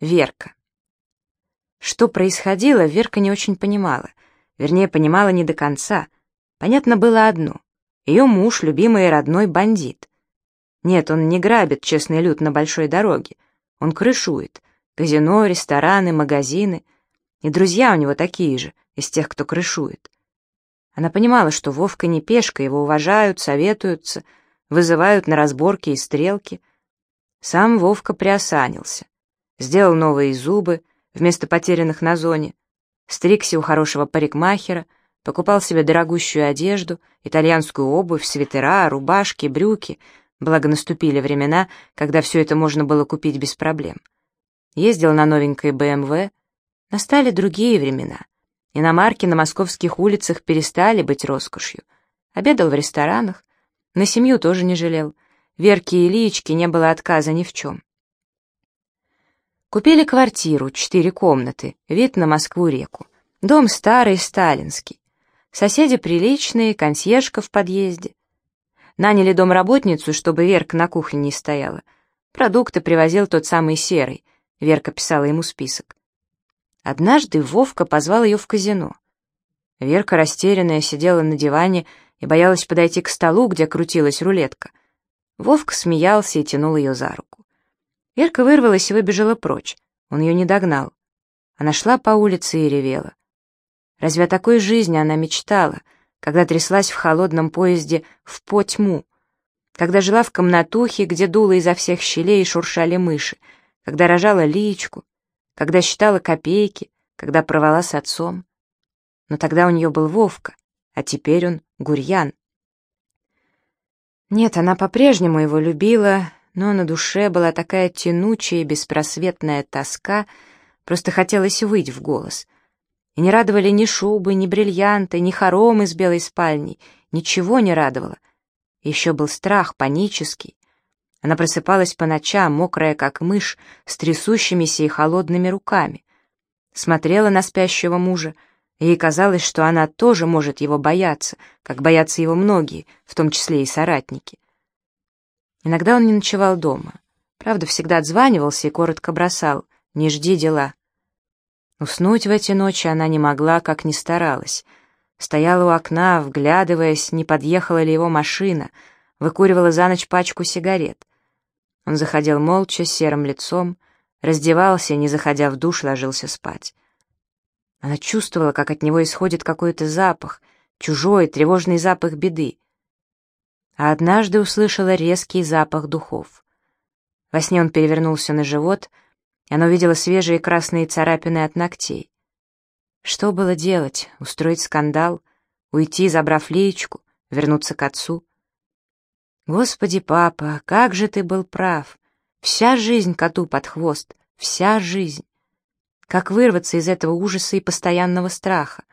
Верка. Что происходило, Верка не очень понимала. Вернее, понимала не до конца. Понятно было одно. Ее муж — любимый и родной бандит. Нет, он не грабит честный люд на большой дороге. Он крышует. Казино, рестораны, магазины. И друзья у него такие же, из тех, кто крышует. Она понимала, что Вовка не пешка, его уважают, советуются, вызывают на разборки и стрелки. Сам Вовка приосанился. Сделал новые зубы вместо потерянных на зоне, стригся у хорошего парикмахера, покупал себе дорогущую одежду, итальянскую обувь, свитера, рубашки, брюки, благо наступили времена, когда все это можно было купить без проблем. Ездил на новенькой БМВ, настали другие времена. Иномарки на московских улицах перестали быть роскошью. Обедал в ресторанах, на семью тоже не жалел. Верке и Ильичке не было отказа ни в чем. Купили квартиру, четыре комнаты, вид на Москву-реку. Дом старый, сталинский. Соседи приличные, консьержка в подъезде. Наняли домработницу, чтобы Верка на кухне не стояла. Продукты привозил тот самый Серый. Верка писала ему список. Однажды Вовка позвал ее в казино. Верка, растерянная, сидела на диване и боялась подойти к столу, где крутилась рулетка. Вовка смеялся и тянул ее за руку. Верка вырвалась и выбежала прочь. Он ее не догнал. Она шла по улице и ревела. Разве о такой жизни она мечтала, когда тряслась в холодном поезде в потьму, когда жила в комнатухе, где дуло изо всех щелей и шуршали мыши, когда рожала личку, когда считала копейки, когда провала с отцом. Но тогда у нее был Вовка, а теперь он Гурьян. Нет, она по-прежнему его любила, но на душе была такая тянучая и беспросветная тоска, просто хотелось выть в голос. И не радовали ни шубы, ни бриллианты, ни хоромы из белой спальни, ничего не радовало. Еще был страх, панический. Она просыпалась по ночам, мокрая как мышь, с трясущимися и холодными руками. Смотрела на спящего мужа, и ей казалось, что она тоже может его бояться, как боятся его многие, в том числе и соратники. Иногда он не ночевал дома. Правда, всегда отзванивался и коротко бросал «Не жди дела». Уснуть в эти ночи она не могла, как ни старалась. Стояла у окна, вглядываясь, не подъехала ли его машина, выкуривала за ночь пачку сигарет. Он заходил молча, серым лицом, раздевался не заходя в душ, ложился спать. Она чувствовала, как от него исходит какой-то запах, чужой, тревожный запах беды а однажды услышала резкий запах духов. Во сне он перевернулся на живот, и она увидела свежие красные царапины от ногтей. Что было делать? Устроить скандал? Уйти, забрав леечку? Вернуться к отцу? Господи, папа, как же ты был прав! Вся жизнь коту под хвост, вся жизнь! Как вырваться из этого ужаса и постоянного страха?